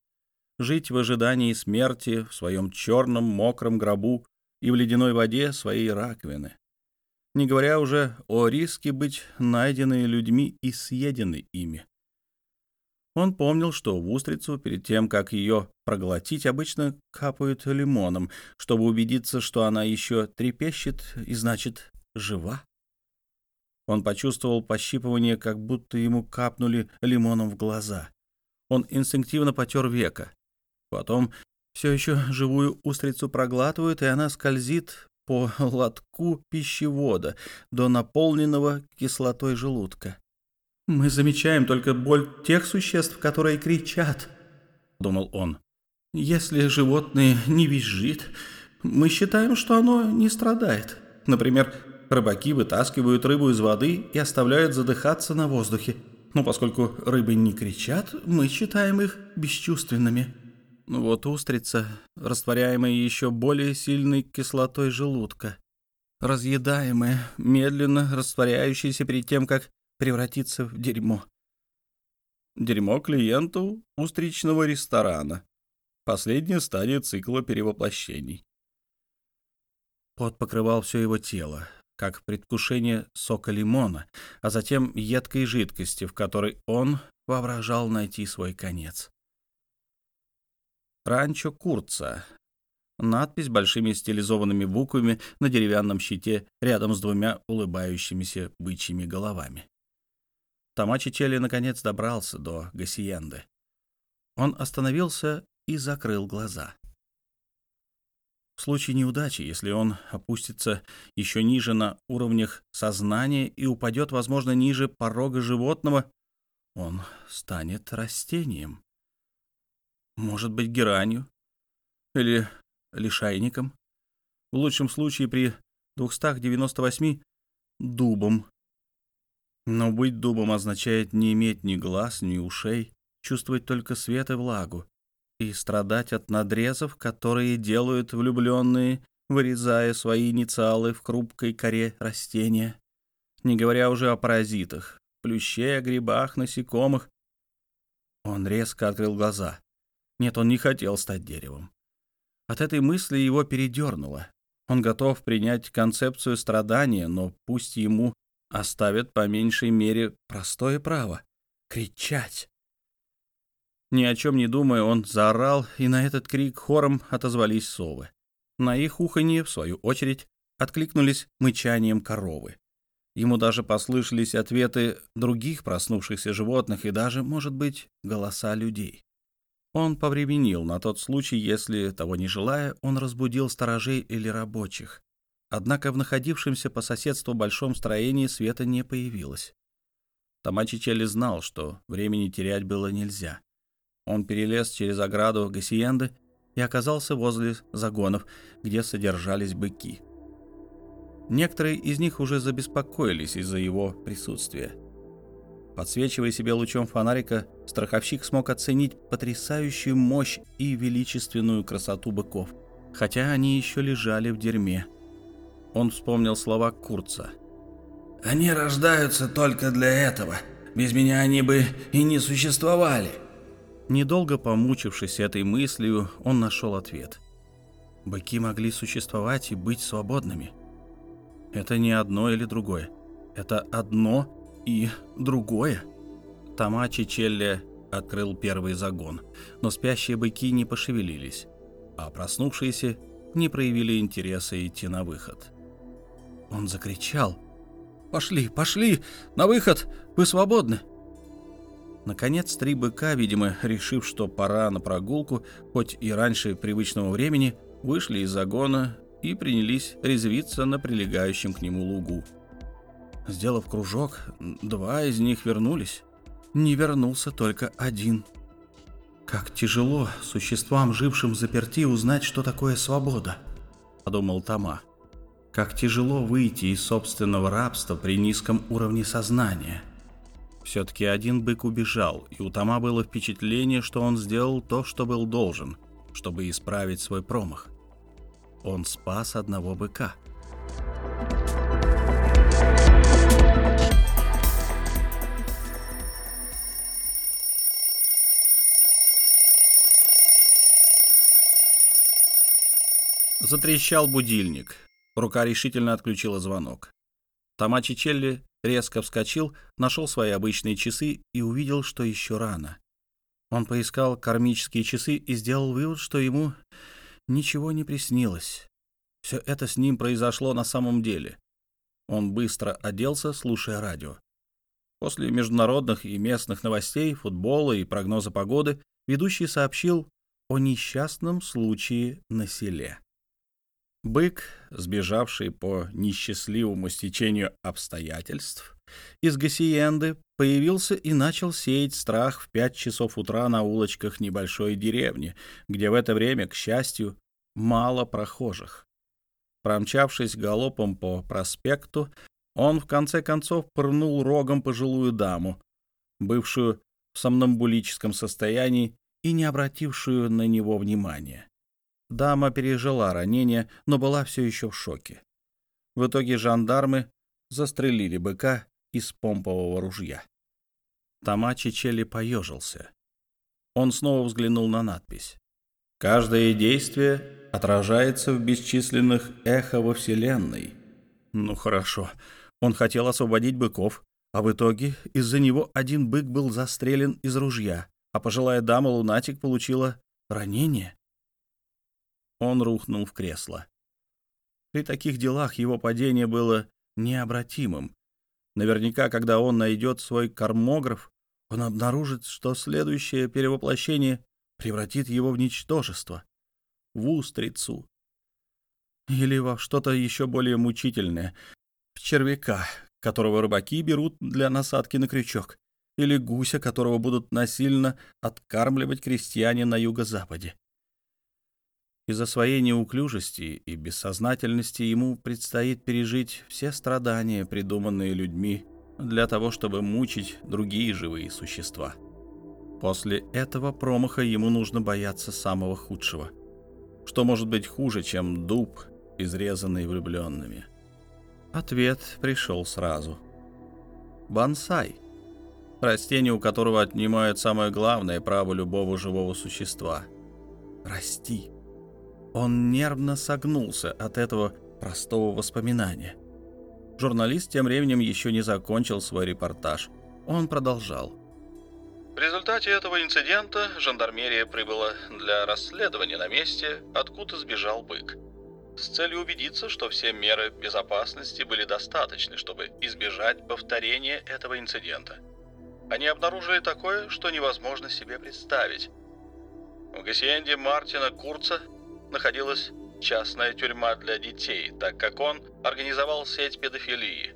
жить в ожидании смерти в своем черном мокром гробу и в ледяной воде своей раковины не говоря уже о риске быть найденной людьми и съеденной ими. Он помнил, что в устрицу, перед тем, как ее проглотить, обычно капают лимоном, чтобы убедиться, что она еще трепещет и, значит, жива. Он почувствовал пощипывание, как будто ему капнули лимоном в глаза. Он инстинктивно потер века. Потом все еще живую устрицу проглатывают, и она скользит по лотку пищевода до наполненного кислотой желудка. «Мы замечаем только боль тех существ, которые кричат», — думал он. «Если животное не визжит, мы считаем, что оно не страдает. Например, рыбаки вытаскивают рыбу из воды и оставляют задыхаться на воздухе. Но поскольку рыбы не кричат, мы считаем их бесчувственными». Ну вот устрица, растворяемая еще более сильной кислотой желудка, разъедаемая, медленно растворяющаяся перед тем, как превратиться в дерьмо. Дерьмо клиенту устричного ресторана. Последняя стадия цикла перевоплощений. Пот покрывал все его тело, как предвкушение сока лимона, а затем едкой жидкости, в которой он воображал найти свой конец. «Ранчо Курца». Надпись большими стилизованными буквами на деревянном щите рядом с двумя улыбающимися бычьими головами. Тамачи Челли наконец добрался до Гасиенды. Он остановился и закрыл глаза. В случае неудачи, если он опустится еще ниже на уровнях сознания и упадет, возможно, ниже порога животного, он станет растением может быть, геранью или лишайником. В лучшем случае при 298 — дубом. Но быть дубом означает не иметь ни глаз, ни ушей, чувствовать только свет и влагу и страдать от надрезов, которые делают влюбленные, вырезая свои инициалы в хрупкой коре растения, не говоря уже о паразитах, плюще, грибах, насекомых. Он резко открыл глаза. Нет, он не хотел стать деревом. От этой мысли его передернуло. Он готов принять концепцию страдания, но пусть ему оставят по меньшей мере простое право — кричать. Ни о чем не думая, он заорал, и на этот крик хором отозвались совы. На их уханье, в свою очередь, откликнулись мычанием коровы. Ему даже послышались ответы других проснувшихся животных и даже, может быть, голоса людей. Он повременил на тот случай, если, того не желая, он разбудил сторожей или рабочих. Однако в находившемся по соседству большом строении света не появилось. Тамачи Челли знал, что времени терять было нельзя. Он перелез через ограду Гасиенды и оказался возле загонов, где содержались быки. Некоторые из них уже забеспокоились из-за его присутствия. Подсвечивая себе лучом фонарика, страховщик смог оценить потрясающую мощь и величественную красоту быков, хотя они еще лежали в дерьме. Он вспомнил слова Курца.
«Они рождаются только для этого. Без меня они бы и не существовали».
Недолго помучившись этой мыслью, он нашел ответ. Быки могли существовать и быть свободными. Это не одно или другое. Это одно и другое. Тома Чичелли открыл первый загон, но спящие быки не пошевелились, а проснувшиеся не проявили интереса идти на выход. Он закричал. «Пошли, пошли! На выход! Вы свободны!» Наконец, три быка, видимо, решив, что пора на прогулку, хоть и раньше привычного времени, вышли из загона и принялись резвиться на прилегающем к нему лугу. Сделав кружок, два из них вернулись. Не вернулся только один. «Как тяжело существам, жившим заперти, узнать, что такое свобода», — подумал Тома. «Как тяжело выйти из собственного рабства при низком уровне сознания». Все-таки один бык убежал, и у Тома было впечатление, что он сделал то, что был должен, чтобы исправить свой промах. Он спас одного быка. Затрещал будильник. Рука решительно отключила звонок. Тома Чичелли резко вскочил, нашел свои обычные часы и увидел, что еще рано. Он поискал кармические часы и сделал вывод, что ему ничего не приснилось. Все это с ним произошло на самом деле. Он быстро оделся, слушая радио. После международных и местных новостей, футбола и прогноза погоды ведущий сообщил о несчастном случае на селе. Бык, сбежавший по несчастливому стечению обстоятельств, из Гассиенды появился и начал сеять страх в пять часов утра на улочках небольшой деревни, где в это время, к счастью, мало прохожих. Промчавшись галопом по проспекту, он в конце концов пырнул рогом пожилую даму, бывшую в сомнамбулическом состоянии и не обратившую на него внимания. Дама пережила ранение, но была все еще в шоке. В итоге жандармы застрелили быка из помпового ружья. Тома Чичели поежился. Он снова взглянул на надпись. «Каждое действие отражается в бесчисленных эхо во Вселенной». Ну хорошо, он хотел освободить быков, а в итоге из-за него один бык был застрелен из ружья, а пожилая дама-лунатик получила ранение. Он рухнул в кресло. При таких делах его падение было необратимым. Наверняка, когда он найдет свой кармограф, он обнаружит, что следующее перевоплощение превратит его в ничтожество, в устрицу. Или во что-то еще более мучительное, в червяка, которого рыбаки берут для насадки на крючок, или гуся, которого будут насильно откармливать крестьяне на юго-западе. Из-за своей неуклюжести и бессознательности ему предстоит пережить все страдания, придуманные людьми для того, чтобы мучить другие живые существа. После этого промаха ему нужно бояться самого худшего. Что может быть хуже, чем дуб, изрезанный влюбленными? Ответ пришел сразу. Бонсай. Растение, у которого отнимают самое главное право любого живого существа — расти. Он нервно согнулся от этого простого воспоминания. Журналист тем временем еще не закончил свой репортаж. Он продолжал.
В результате этого инцидента жандармерия прибыла для расследования на месте, откуда сбежал бык, с целью убедиться, что все меры безопасности были достаточны, чтобы избежать повторения этого инцидента. Они обнаружили такое, что невозможно себе представить. В Гассиенде Мартина Курца находилась частная тюрьма для детей, так как он организовал сеть педофилии.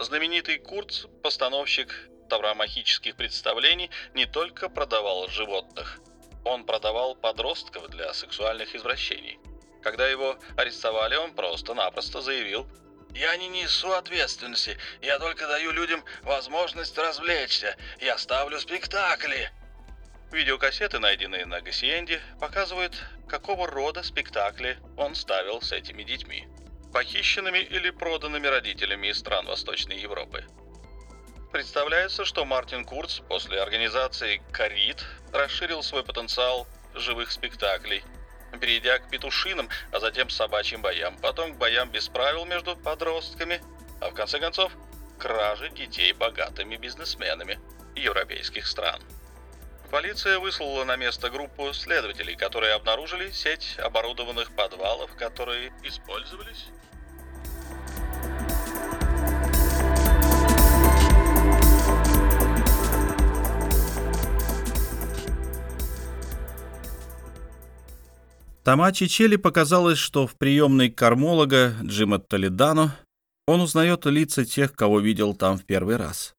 Знаменитый Курц, постановщик тавромахических представлений, не только продавал животных, он продавал подростков для сексуальных извращений. Когда его арестовали, он просто-напросто заявил,
Я не несу ответственности. Я только даю людям возможность развлечься. Я ставлю спектакли.
Видеокассеты, найденные на Гассиенде, показывают, какого рода спектакли он ставил с этими детьми, похищенными или проданными родителями из стран Восточной Европы. Представляется, что Мартин Курц после организации «Карит» расширил свой потенциал живых спектаклей, перейдя к петушиным, а затем собачьим боям, потом к боям без правил между подростками, а в конце концов кражи детей богатыми бизнесменами европейских стран. Полиция выслала на место группу следователей, которые обнаружили сеть оборудованных подвалов, которые использовались
Тома Чичели показалось, что в приемной кармолога Джима Толедано он узнает лица тех, кого видел там в первый раз.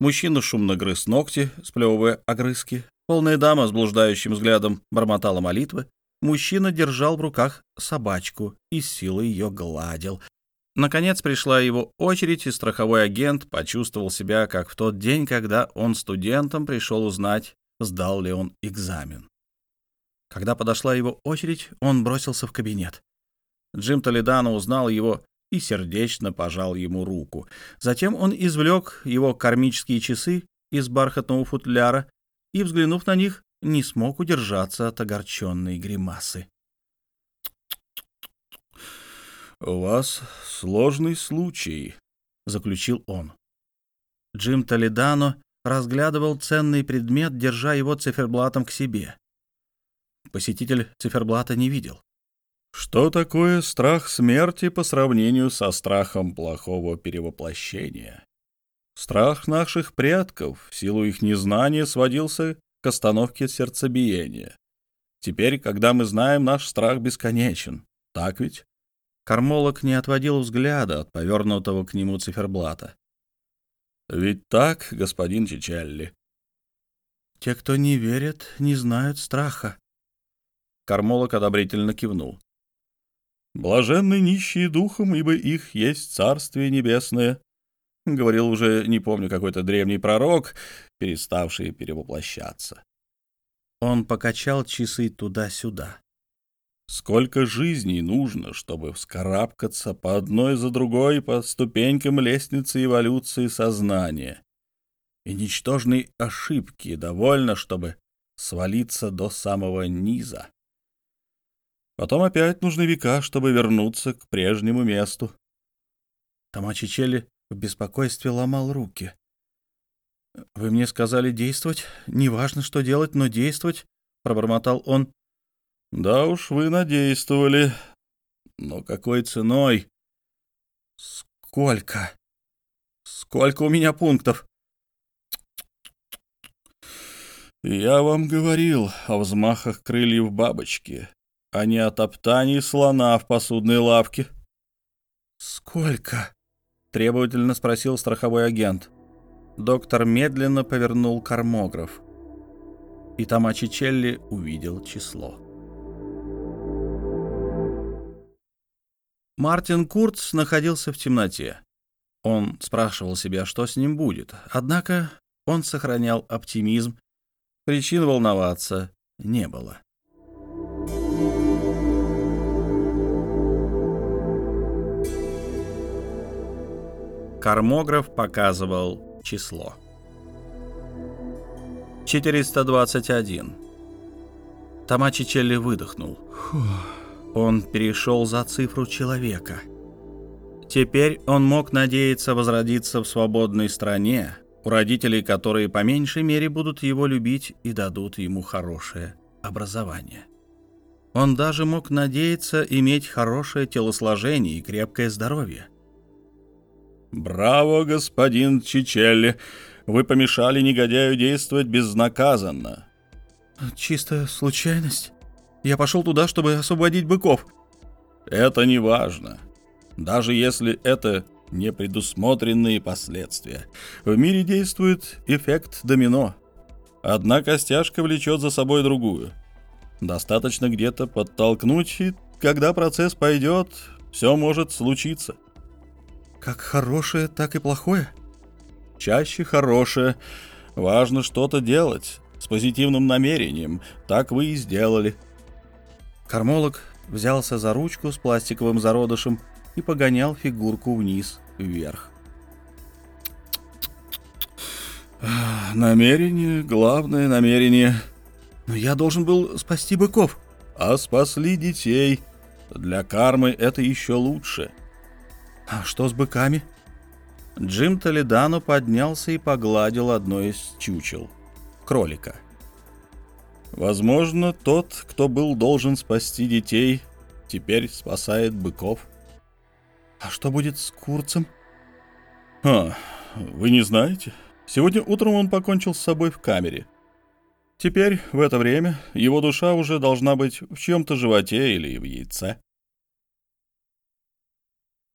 Мужчина шумно грыз ногти, сплевывая огрызки. Полная дама с блуждающим взглядом бормотала молитвы. Мужчина держал в руках собачку и силой ее гладил. Наконец пришла его очередь, и страховой агент почувствовал себя, как в тот день, когда он студентом пришел узнать, сдал ли он экзамен. Когда подошла его очередь, он бросился в кабинет. Джим Толедано узнал его и сердечно пожал ему руку. Затем он извлек его кармические часы из бархатного футляра и, взглянув на них, не смог удержаться от огорченной гримасы.
«У вас сложный случай», — заключил он.
Джим Толедано разглядывал ценный предмет, держа его циферблатом к себе. Посетитель циферблата не видел.
Что такое страх смерти по сравнению со страхом плохого перевоплощения? Страх наших предков в силу их незнания сводился к остановке сердцебиения. Теперь, когда мы знаем, наш страх бесконечен. Так ведь?
Кармолог не отводил взгляда от повернутого к нему циферблата.
«Ведь так, господин Чичелли?»
«Те, кто не верят, не знают страха»,
Кармолог одобрительно кивнул. «Блаженны нищие духом, ибо их есть Царствие Небесное», — говорил уже, не помню, какой-то древний пророк, переставший перевоплощаться.
Он покачал часы туда-сюда.
Сколько жизней нужно, чтобы вскарабкаться по одной за другой по ступенькам лестницы эволюции сознания? И ничтожной ошибки довольно, чтобы свалиться до самого низа. Потом опять нужны века, чтобы вернуться к прежнему месту.
Тамачичели в беспокойстве ломал руки. «Вы мне сказали действовать? Неважно, что делать, но действовать», — пробормотал он.
«Да уж вы надействовали. Но какой ценой?»
«Сколько? Сколько у меня пунктов?»
«Я вам говорил о взмахах крыльев бабочки а не о топтании слона в посудной лавке.
«Сколько?» — требовательно спросил страховой агент. Доктор медленно повернул кармограф, и Тамачи Челли увидел число. Мартин Куртс находился в темноте. Он спрашивал себя, что с ним будет, однако он сохранял оптимизм. Причин волноваться не было. Кармограф показывал число. 421. Тамачи Челли выдохнул. Он перешел за цифру человека. Теперь он мог надеяться возродиться в свободной стране, у родителей, которые по меньшей мере будут его любить и дадут ему хорошее образование. Он даже мог надеяться иметь хорошее телосложение и крепкое здоровье.
«Браво, господин Чичелли! Вы помешали негодяю действовать безнаказанно!»
«Чистая случайность. Я пошел туда, чтобы освободить быков».
«Это не важно. Даже если это непредусмотренные последствия. В мире действует эффект домино. Одна костяшка влечет за собой другую. Достаточно где-то подтолкнуть, и когда процесс пойдет, все может случиться». Как хорошее, так и плохое? Чаще хорошее. Важно что-то делать с позитивным намерением. Так вы и сделали. Кормолог взялся за ручку с пластиковым зародышем и погонял фигурку вниз, вверх. Намерение, главное намерение. Но я должен был спасти быков. А спасли детей. Для кармы это еще лучше. А что с быками? Джим Толедано поднялся и погладил одно из чучел. Кролика. Возможно, тот, кто был должен спасти детей, теперь спасает быков. А что будет с Курцем? А, вы не знаете? Сегодня утром он покончил с собой в камере. Теперь, в это время, его душа уже должна быть в чьем-то животе или в яйце.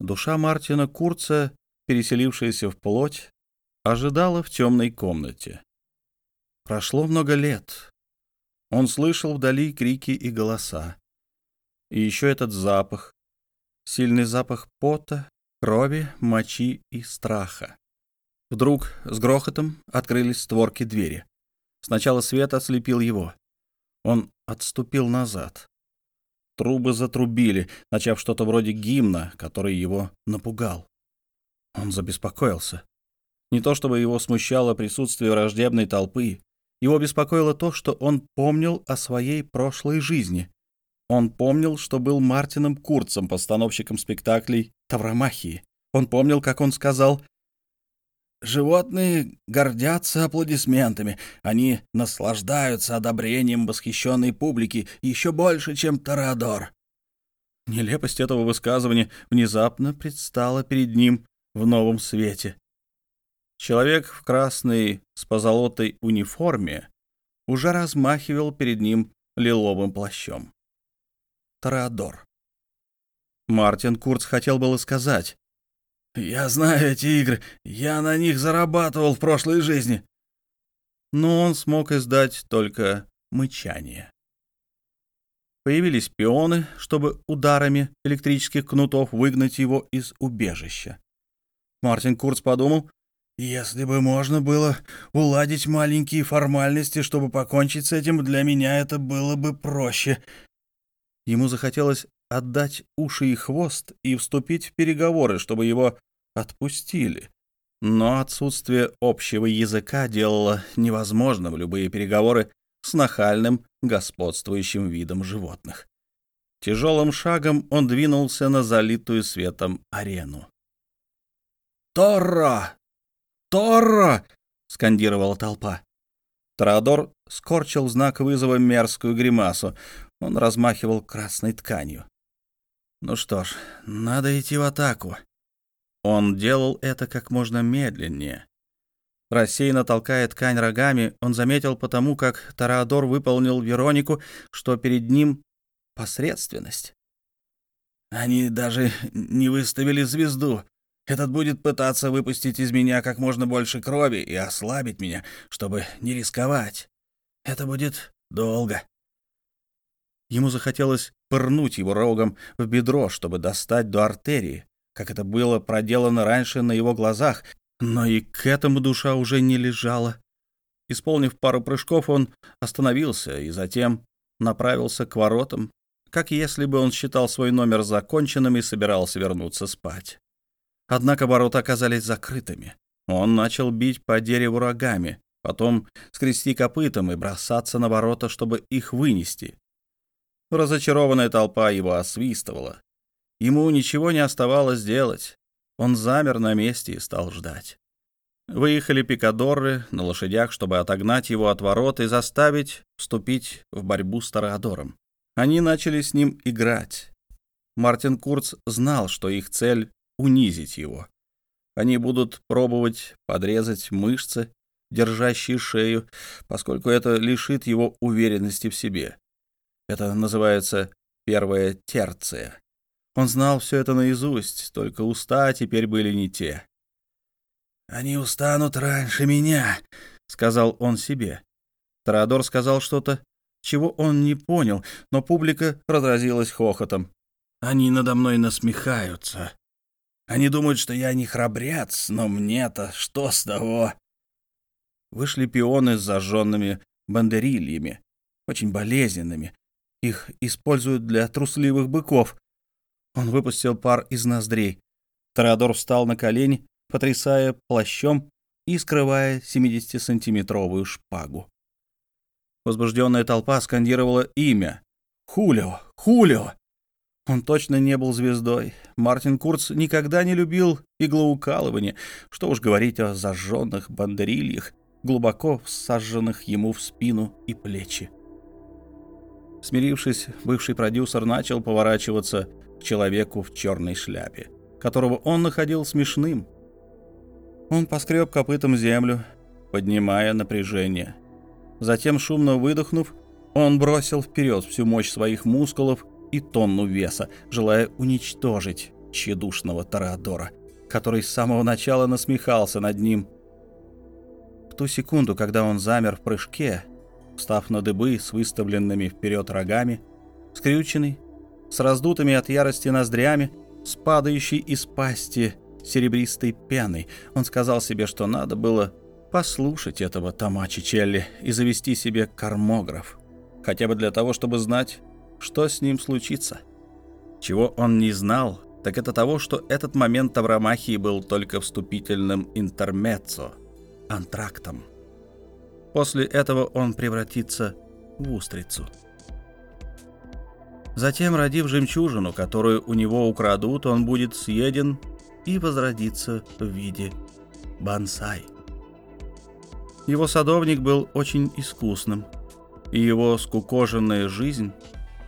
Душа Мартина Курца, переселившаяся в плоть, ожидала в темной комнате. Прошло много лет. Он слышал вдали крики и голоса. И еще этот запах. Сильный запах пота, крови, мочи и страха. Вдруг с грохотом открылись створки двери. Сначала свет ослепил его. Он отступил назад. Трубы затрубили, начав что-то вроде гимна, который его напугал. Он забеспокоился. Не то чтобы его смущало присутствие враждебной толпы, его беспокоило то, что он помнил о своей прошлой жизни. Он помнил, что был Мартином Курцем, постановщиком спектаклей «Тавромахии». Он помнил, как он сказал Животные гордятся аплодисментами. Они наслаждаются одобрением восхищенной публики еще больше, чем Торадор. Нелепость этого высказывания внезапно предстала перед ним в новом свете. Человек в красной с позолотой униформе уже размахивал перед ним лиловым плащом. Торадор. Мартин Курц хотел было сказать «Я знаю эти игры. Я на них зарабатывал в прошлой жизни». Но он смог издать только мычание. Появились пионы, чтобы ударами электрических кнутов выгнать его из убежища. Мартин Курц подумал, «Если бы можно было уладить маленькие формальности, чтобы покончить с этим, для меня это было бы проще». Ему захотелось отдать уши и хвост и вступить в переговоры, чтобы его отпустили. Но отсутствие общего языка делало невозможным любые переговоры с нахальным, господствующим видом животных. Тяжелым шагом он двинулся на залитую светом арену. «Торро! Торро!» — скандировала толпа. Траодор скорчил знак вызова мерзкую гримасу. Он размахивал красной тканью. Ну что ж, надо идти в атаку. Он делал это как можно медленнее. Рассеянно толкая ткань рогами, он заметил потому, как Тарадор выполнил Веронику, что перед ним посредственность. Они даже не выставили звезду. Этот будет пытаться выпустить из меня как можно больше крови и ослабить меня, чтобы не рисковать. Это будет долго. Ему захотелось пырнуть его рогом в бедро, чтобы достать до артерии, как это было проделано раньше на его глазах, но и к этому душа уже не лежала. Исполнив пару прыжков, он остановился и затем направился к воротам, как если бы он считал свой номер законченным и собирался вернуться спать. Однако ворота оказались закрытыми. Он начал бить по дереву рогами, потом скрести копытом и бросаться на ворота, чтобы их вынести. Разочарованная толпа его освистывала. Ему ничего не оставалось делать. Он замер на месте и стал ждать. Выехали пикадоры на лошадях, чтобы отогнать его от ворот и заставить вступить в борьбу с Тореадором. Они начали с ним играть. Мартин Курц знал, что их цель — унизить его. Они будут пробовать подрезать мышцы, держащие шею, поскольку это лишит его уверенности в себе. Это называется первая терция. Он знал все это наизусть, только уста теперь были не те. «Они устанут раньше меня», — сказал он себе. Тореадор сказал что-то, чего он не понял, но публика разразилась хохотом. «Они надо мной насмехаются». Они думают, что я не храбрец, но мне-то что с того? Вышли пионы с зажженными бандерильями, очень болезненными. Их используют для трусливых быков. Он выпустил пар из ноздрей. Тореадор встал на колени, потрясая плащом и скрывая 70-сантиметровую шпагу. Возбужденная толпа скандировала имя. «Хулио! Хулио!» Он точно не был звездой. Мартин Курц никогда не любил иглоукалывания, что уж говорить о зажженных бандерильях, глубоко всаженных ему в спину и плечи. Смирившись, бывший продюсер начал поворачиваться к человеку в черной шляпе, которого он находил смешным. Он поскреб копытом землю, поднимая напряжение. Затем, шумно выдохнув, он бросил вперед всю мощь своих мускулов и тонну веса, желая уничтожить тщедушного Тореадора, который с самого начала насмехался над ним. В ту секунду, когда он замер в прыжке, встав на дыбы с выставленными вперед рогами, скрюченный, с раздутыми от ярости ноздрями, с падающей из пасти серебристой пеной, он сказал себе, что надо было послушать этого Тома Чичелли и завести себе кормограф, хотя бы для того, чтобы знать, что с ним случится. Чего он не знал, так это того, что этот момент Тавромахии был только вступительным интермеццо, антрактом. После этого он превратится в устрицу. Затем, родив жемчужину, которую у него украдут, он будет съеден и возродится в виде бонсай. Его садовник был очень искусным, и его скукоженная жизнь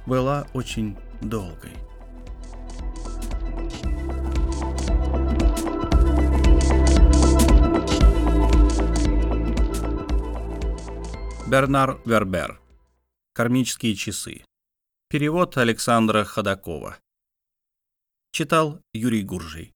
была очень долгой. Бернар Вербер. Кармические часы. Перевод Александра Ходакова. Читал Юрий Гуржий.